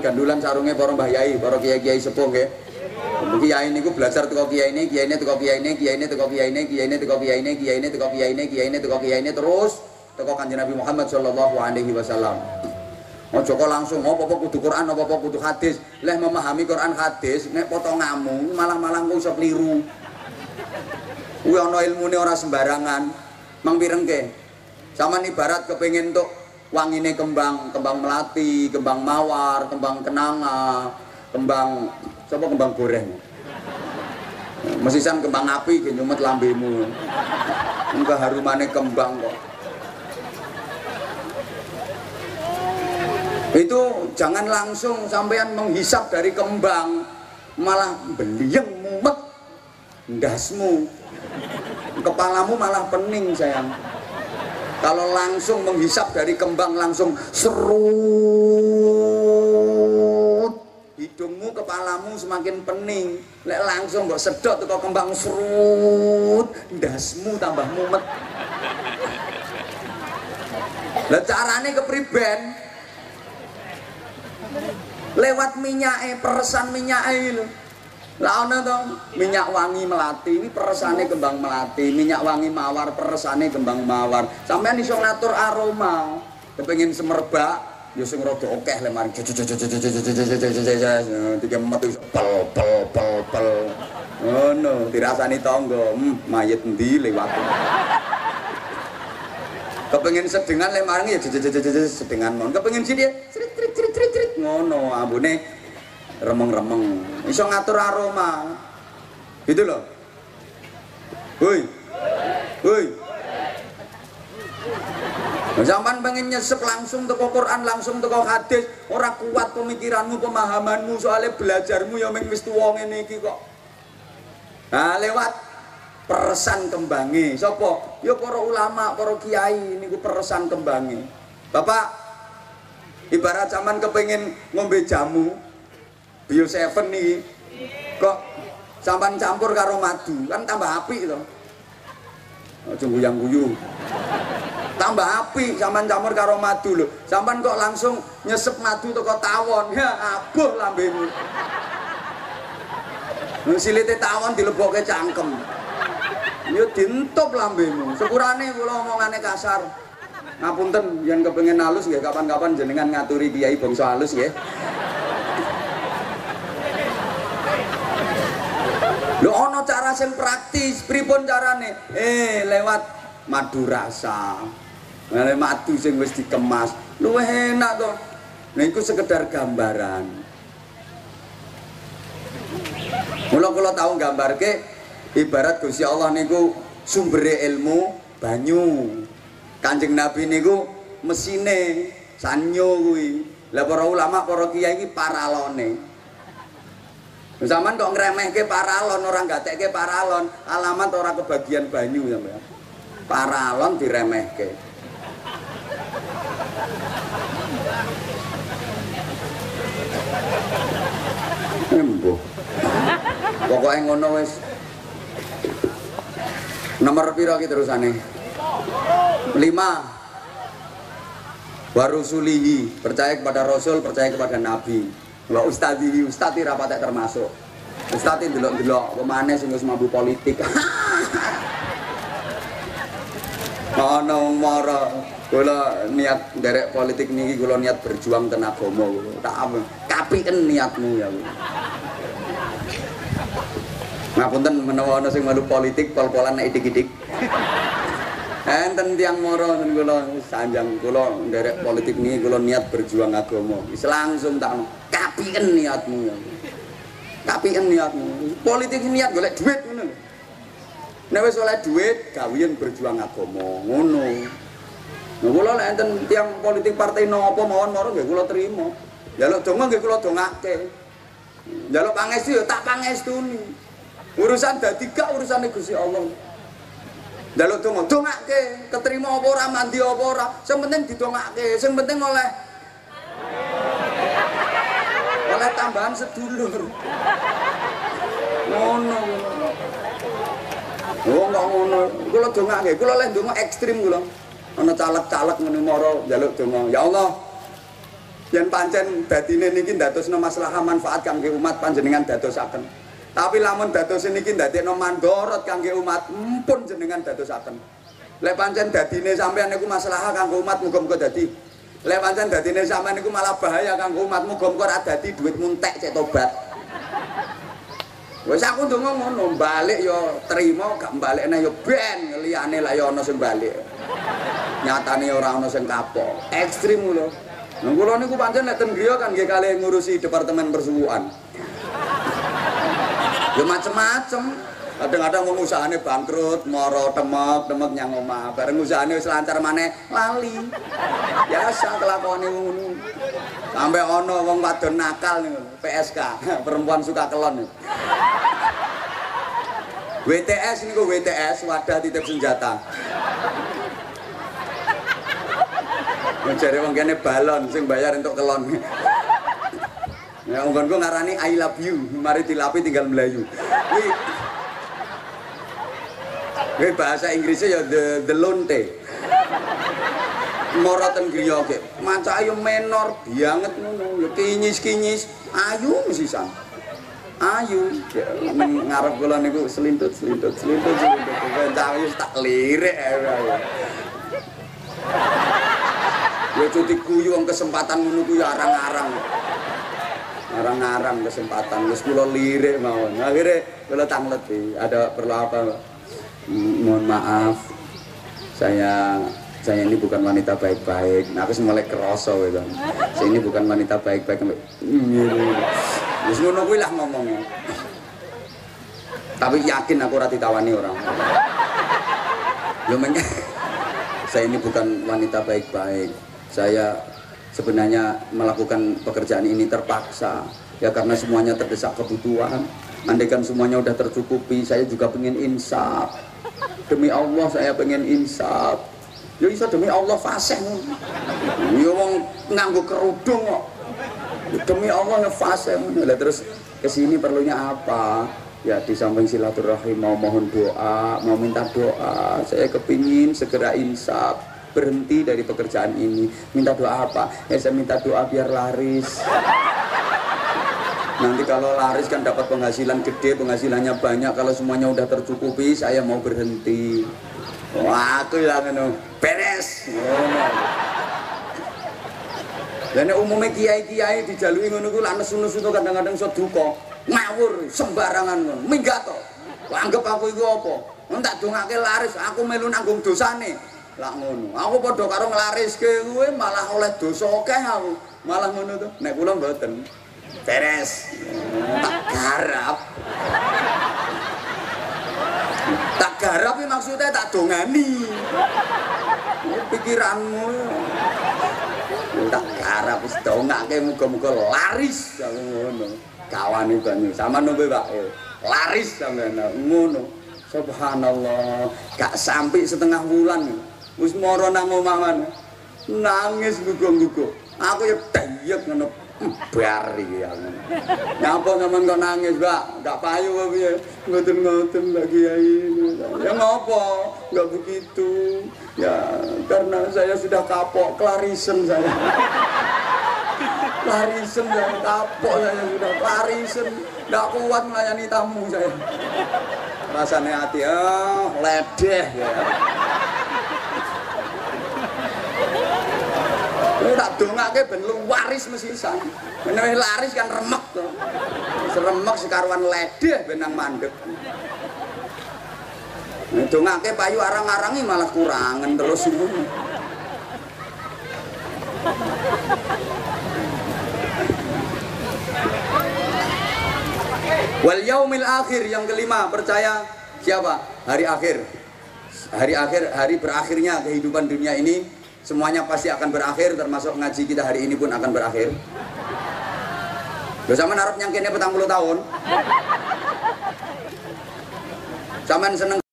gandulan sarungnya para mbah yai, para kiai-kiai sepuh nggih. Kiai niku belajar teko kiai ini, kiai ini teko kiai ini, kiai ini teko kiai ini, kiai ini teko kiai ini, kiai ini teko kiai ini, kiai ini teko kiai ini terus teko kanjeng Nabi Muhammad sallallahu alaihi wasallam. Ojo kok langsung apa apa kudu Quran apa apa kudu hadis. Leh memahami Quran hadis nek potongamu malah-malah kok iso keliru. Kuwi ana ilmune ora sembarangan. Mang pirengke. Saman ibarat kepengin untuk wangine kembang, kembang melati, kembang mawar, kembang kenanga, kembang coba kembang goreng. Mesisan kembang api nyumet lambemu. Enggak harumane kembang kok. Itu jangan langsung sampean menghisap dari kembang, malah beliang mumet ndasmu. Kepalamu malah pening sayang. Kalau langsung menghisap dari kembang langsung serut. Hidungmu kepalamu semakin pening. Lek langsung mbok sedot kok kembang serut. Ndasmu tambah mumet. Lah carane kepriben. Lewat minyak peresan minyak lho lah ana to minyak wangi melati ini peresane kembang melati, minyak wangi mawar peresane kembang mawar. Sampeyan iso ngatur aroma. Kepengin semerbak ya sing rada akeh le mari tiga metu pel pel pel pel. Ngono, dirasani tangga, hmm, mayit endi lewat. Kepengin sedengan le marang ya sedengan mon. Kepengin sini ya crit crit crit crit ngono ambune remeng-remeng iso ngatur aroma gitu loh woi woi Zaman pengen nyesep langsung teko Quran, langsung teko hadis, ora kuat pemikiranmu, pemahamanmu, soalnya belajarmu ya meng wis tuwa ngene iki kok. Nah, lewat peresan kembangi. Sopo? Ya para ulama, para kiai niku peresan kembangi. Bapak ibarat zaman kepengin ngombe jamu, Bio Seven nih kok sampan campur karo madu kan tambah api itu Aja yang guyu. Tambah api sampan campur karo madu loh. Sampan kok langsung nyesep madu teko tawon. Ya abuh lambemu. Silite tawon dilebokke cangkem. Ya dintop lambemu. Sepurane kula omongane kasar. Ngapunten yang kepengen halus nggih kapan-kapan jenengan ngaturi kiai bangsa halus nggih. Sing praktis, pripun carane? Eh, lewat madu rasa. Lewat madu sing wis dikemas. Luwih enak to. Nah iku sekedar gambaran. Mula kula tahu gambarke ibarat Gusti Allah niku sumbere ilmu banyu. Kanjeng Nabi niku mesine sanyo kuwi. Lah para ulama, para kiai iki paralone. Zaman kok ngremehke paralon orang gatekke paralon, alamat ora kebagian banyu sampean. Paralon diremehke. Embo. Pokoke ngono wis. Nomor piro ki terusane? 5 Warusulihi, percaya kepada Rasul, percaya kepada Nabi. Wa ustadi ustadi rapat termasuk. Ustadi delok-delok pemane sing wis mampu politik. Ana mara kula niat derek politik niki kula niat berjuang ten agama tak kapiken niatmu ya. Ngapunten menawa ana sing malu politik pol-polan nek idik-idik. Enten tiang moro kula sanjang kula nderek politik niki kula niat berjuang agama. Wis langsung tak kapiken niatmu ya. Kapiken niatmu. Politik niat golek duit ngono. Nek wis oleh duit gawean berjuang agama ngono. Nah kula nek enten tiang politik partai napa mawon moro nggih kula trima. Jaluk donga nggih kula dongake. Jaluk pangestu ya tak pangestuni. Urusan dadi gak urusane Gusti Allah. Jaluk donga, dongake, keterima apa ora, mandi apa ora, sing penting didongake, sing penting oleh oleh tambahan sedulur. Ngono. Oh, enggak ngono. Kula dongake, kula lek donga ekstrim kula. Ana caleg-caleg ngene mara njaluk donga. Ya Allah, Yen pancen dadine niki ndadosno masalah manfaat kangge umat panjenengan dadosaken. Tapi lamun dados niki ndadekno mandorot kangge umat, mpun jenengan dadosaken. Lek pancen dadine sampean niku masalah kangge umat muga-muga dadi. Lek pancen dadine sampean niku malah bahaya kangge umat muga-muga ora dadi duit muntek cek tobat. Wis aku ndonga ngono, balik yo trimo, gak balikne yo ben, liyane lah yo ana sing balik. Nyatane ora ana sing kapok. Ekstrim lho. Nah, kula niku pancen nek ten griya kan nggih kalih ngurusi departemen persuwuan. Ya macem-macem. Kadang-kadang wong usahane bangkrut, moro temek, temek omah. Bareng usahane wis lancar maneh, lali. Biasa kelakone ngono. Sampai ono wong wadon nakal niku, PSK, perempuan suka kelon. WTS niku WTS, wadah titip senjata. Jare wong kene balon sing bayar untuk kelon. Ya unggon ngarani I love you, mari dilapi tinggal Melayu. Kuwi Kuwi bahasa Inggrisnya ya the the lonte. Moroten griya ge. Maca ayo menor banget ngono. Ya kinyis-kinyis, ayu mesisan. Ayu, ya, ngarep kula niku selintut, selintut, selintut, selintut. Cah tak lirik ae. Ya cuti kuyu wong kesempatan ngono kuwi arang-arang. Arang-arang kesempatan wis kula lirik mawon. Akhire kula tanglet ada perlu apa? Hmm, mohon maaf. Saya saya ini bukan wanita baik-baik. Nah, aku mulai kerosok gitu. Saya ini bukan wanita baik-baik. Wis ngono kuwi lah ngomongnya. Tapi yakin aku ora ditawani orang. Yo saya ini bukan wanita baik-baik saya sebenarnya melakukan pekerjaan ini terpaksa ya karena semuanya terdesak kebutuhan andaikan semuanya udah tercukupi saya juga pengen insaf demi Allah saya pengen insaf. Ya bisa demi Allah fasih. Ya wong nganggo kerudung kok. Demi Allah ngefasih. Ya terus ke sini perlunya apa? Ya di samping silaturahim mau mohon doa mau minta doa. Saya kepingin segera insaf berhenti dari pekerjaan ini. Minta doa apa? Ya saya minta doa biar laris nanti kalau laris kan dapat penghasilan gede penghasilannya banyak. Kalau semuanya udah tercukupi saya mau berhenti. Wah aku yang ngono. Beres. Dan umumnya kiai-kiai dijalui ngono ku lan nesu-nesu kadang-kadang seduka ngawur sembarangan ngono. Minggato anggap aku itu apa? Entak dongake laris aku melu nanggung dosane. Lah ngono. Aku padha karo nglariske kuwe malah oleh dosa akeh aku. Malah ngono tuh nek kula mboten beres tak garap. Tak garap maksudnya tak dongani pikiranmu. Tak garap wis dongake muga-muga laris ngono. Kawan banyu sama nombe Pak? Laris sampean ngono. Subhanallah. Gak sampai setengah bulan wis mara nang omah nangis gugu-gugu aku ya dayek ngono bar iki ya. Ngapa sampean kok nangis Mbak? Gak payu apa piye? Ngoten-ngoten Mbak Kiai. Ya ngapa? Enggak begitu. Ya karena saya sudah kapok klarisen saya. Klarisen saya kapok saya sudah klarisen. Enggak kuat melayani tamu saya. Rasanya hati oh ledeh ya tak dongake ben lu waris mesisan. Menawi laris kan remek to. Seremek sekaruan ledeh benang mandek. Ini dongake payu arang-arangi malah kurangan terus ngono. Wal yaumil akhir yang kelima percaya siapa? Hari akhir. Hari akhir, hari berakhirnya kehidupan dunia ini semuanya pasti akan berakhir termasuk ngaji kita hari ini pun akan berakhir. Bersama sama narap nyangkini petang puluh tahun? Zaman seneng